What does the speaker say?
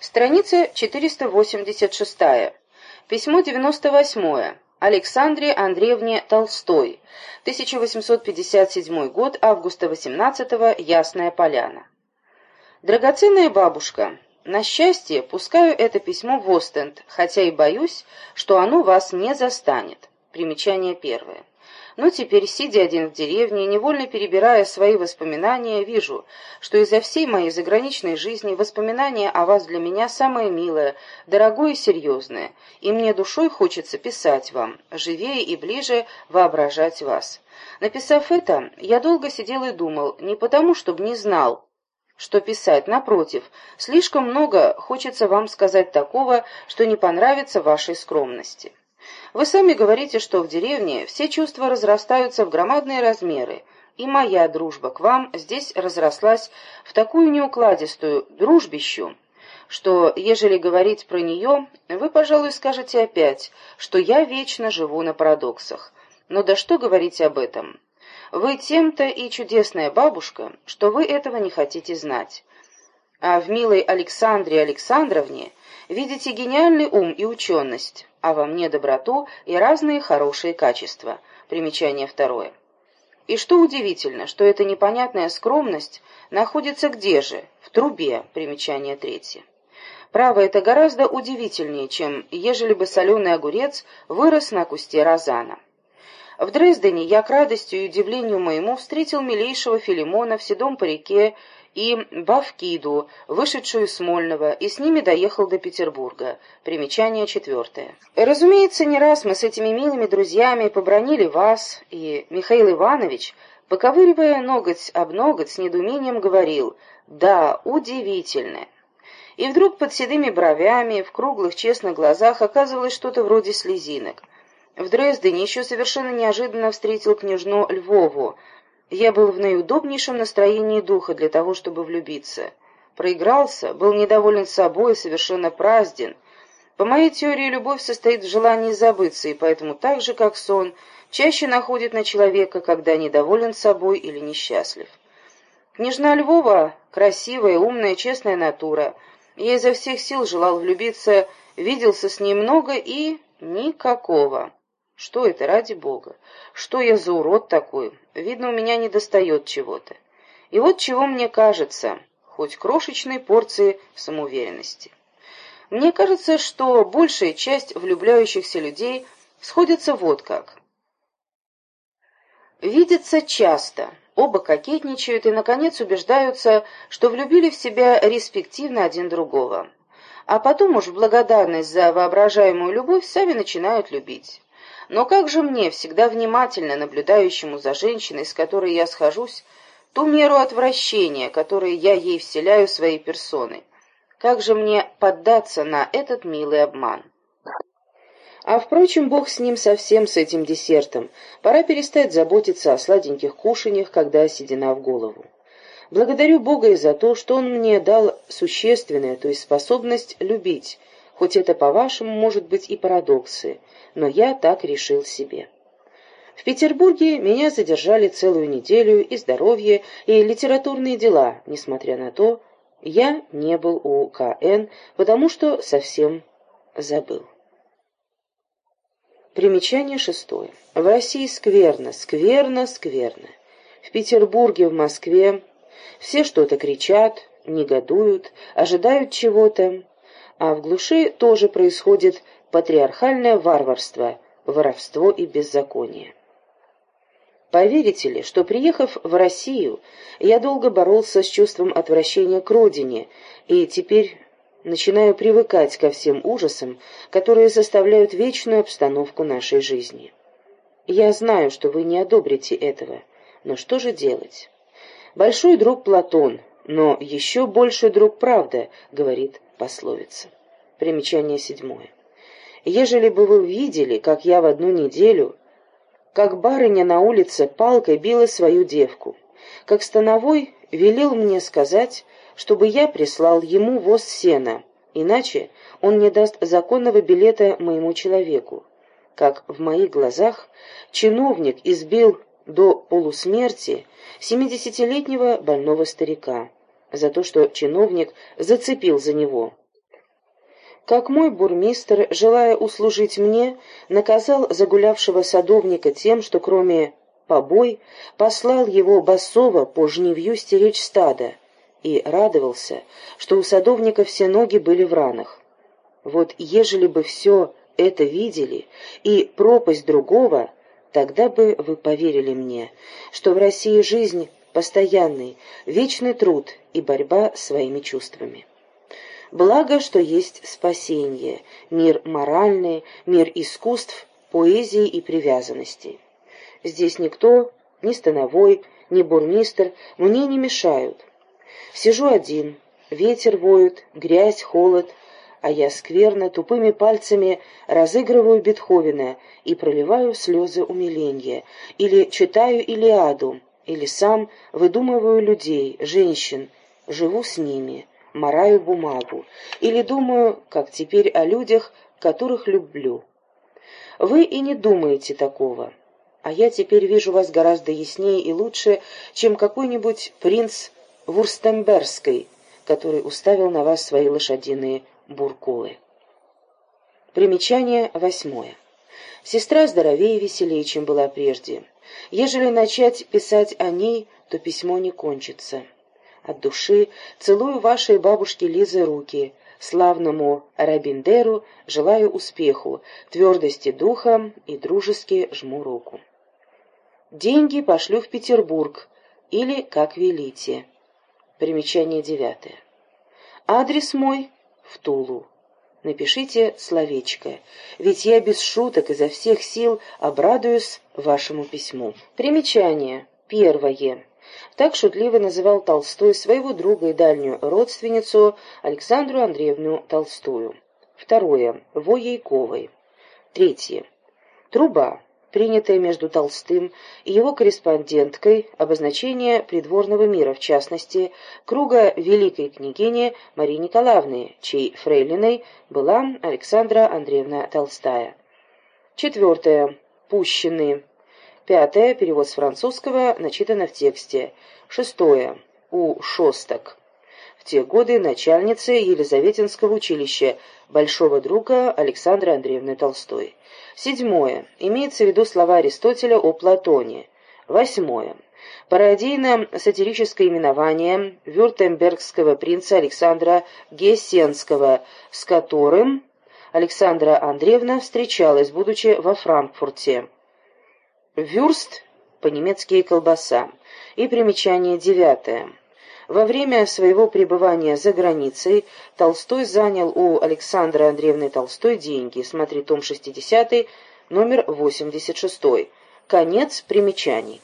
Страница 486. Письмо 98. Александре Андреевне Толстой. 1857 год, августа 18 -го, Ясная Поляна. Драгоценная бабушка, на счастье, пускаю это письмо в Остенд, хотя и боюсь, что оно вас не застанет. Примечание первое. Но теперь, сидя один в деревне, невольно перебирая свои воспоминания, вижу, что изо всей моей заграничной жизни воспоминания о вас для меня самое милое, дорогое и серьезное, и мне душой хочется писать вам, живее и ближе воображать вас. Написав это, я долго сидел и думал, не потому, чтобы не знал, что писать, напротив, слишком много хочется вам сказать такого, что не понравится вашей скромности. Вы сами говорите, что в деревне все чувства разрастаются в громадные размеры, и моя дружба к вам здесь разрослась в такую неукладистую дружбищу, что, ежели говорить про нее, вы, пожалуй, скажете опять, что я вечно живу на парадоксах. Но да что говорить об этом? Вы тем-то и чудесная бабушка, что вы этого не хотите знать. А в милой Александре Александровне видите гениальный ум и ученость, а во мне доброту и разные хорошие качества. Примечание второе. И что удивительно, что эта непонятная скромность находится где же? В трубе. Примечание третье. Право, это гораздо удивительнее, чем ежели бы соленый огурец вырос на кусте розана. В Дрездене я к радости и удивлению моему встретил милейшего Филимона в седом парике и Бавкиду, вышедшую из Смольного, и с ними доехал до Петербурга. Примечание четвертое. Разумеется, не раз мы с этими милыми друзьями побронили вас, и Михаил Иванович, поковыривая ноготь об ноготь, с недоумением говорил «Да, удивительно». И вдруг под седыми бровями, в круглых честных глазах оказывалось что-то вроде слезинок. В Дрездене еще совершенно неожиданно встретил княжну Львову, я был в наиудобнейшем настроении духа для того, чтобы влюбиться. Проигрался, был недоволен собой, совершенно празден. По моей теории, любовь состоит в желании забыться, и поэтому так же, как сон, чаще находит на человека, когда недоволен собой или несчастлив. Княжна Львова — красивая, умная, честная натура. Я изо всех сил желал влюбиться, виделся с ней много и никакого. Что это, ради бога? Что я за урод такой? Видно, у меня недостает чего-то. И вот чего мне кажется, хоть крошечной порции самоуверенности. Мне кажется, что большая часть влюбляющихся людей сходится вот как. Видятся часто, оба кокетничают и, наконец, убеждаются, что влюбили в себя респективно один другого. А потом уж в благодарность за воображаемую любовь сами начинают любить. Но как же мне, всегда внимательно наблюдающему за женщиной, с которой я схожусь, ту меру отвращения, которую я ей вселяю своей персоной? Как же мне поддаться на этот милый обман? А, впрочем, бог с ним совсем, с этим десертом. Пора перестать заботиться о сладеньких кушаньях, когда седина в голову. Благодарю Бога и за то, что Он мне дал существенное, то есть способность любить, хоть это, по-вашему, может быть и парадоксы, но я так решил себе. В Петербурге меня задержали целую неделю и здоровье, и литературные дела, несмотря на то, я не был у КН, потому что совсем забыл. Примечание шестое. В России скверно, скверно, скверно. В Петербурге, в Москве все что-то кричат, негодуют, ожидают чего-то, а в глуши тоже происходит патриархальное варварство, воровство и беззаконие. Поверите ли, что, приехав в Россию, я долго боролся с чувством отвращения к родине, и теперь начинаю привыкать ко всем ужасам, которые составляют вечную обстановку нашей жизни. Я знаю, что вы не одобрите этого, но что же делать? Большой друг Платон, но еще больше друг правда, говорит пословица. Примечание седьмое. Ежели бы вы видели, как я в одну неделю, как барыня на улице палкой била свою девку, как становой велел мне сказать, чтобы я прислал ему воз сена, иначе он не даст законного билета моему человеку, как в моих глазах чиновник избил до полусмерти семидесятилетнего больного старика за то, что чиновник зацепил за него. как мой бурмистр, желая услужить мне, наказал загулявшего садовника тем, что кроме побой послал его басова по жневью стеречь стадо, и радовался, что у садовника все ноги были в ранах. Вот ежели бы все это видели, и пропасть другого, тогда бы вы поверили мне, что в России жизнь постоянный, вечный труд и борьба своими чувствами. Благо, что есть спасение, мир моральный, мир искусств, поэзии и привязанностей. Здесь никто, ни становой, ни бурмистр мне не мешают. Сижу один, ветер воет, грязь, холод, а я скверно тупыми пальцами разыгрываю Бетховена и проливаю слезы умиления, или читаю Илиаду, или сам выдумываю людей, женщин, живу с ними мораю бумагу, или думаю, как теперь о людях, которых люблю. Вы и не думаете такого, а я теперь вижу вас гораздо яснее и лучше, чем какой-нибудь принц Вурстемберской, который уставил на вас свои лошадиные буркулы. Примечание восьмое. Сестра здоровее и веселее, чем была прежде. Ежели начать писать о ней, то письмо не кончится. От души целую вашей бабушке Лизы руки. Славному Рабиндеру желаю успеху, твердости духа и дружески жму руку. Деньги пошлю в Петербург или как велите. Примечание девятое. Адрес мой в Тулу. Напишите словечко, ведь я без шуток изо всех сил обрадуюсь вашему письму. Примечание. Первое. Так шутливо называл Толстой своего друга и дальнюю родственницу Александру Андреевну Толстую. Второе. Воейковой. Третье. Труба, принятая между Толстым и его корреспонденткой, обозначение придворного мира, в частности, круга великой княгини Марии Николаевны, чьей фрейлиной была Александра Андреевна Толстая. Четвертое. Пущенные. Пятое. Перевод с французского, начитано в тексте. Шестое. У Шосток. В те годы начальница Елизаветинского училища, большого друга Александры Андреевны Толстой. Седьмое. Имеется в виду слова Аристотеля о Платоне. Восьмое. Пародийно-сатирическое именование вюртембергского принца Александра Гессенского, с которым Александра Андреевна встречалась, будучи во Франкфурте. Вюрст, по-немецки колбаса. И примечание девятое. Во время своего пребывания за границей Толстой занял у Александры Андреевны Толстой деньги. Смотри том 60, номер 86. Конец примечаний.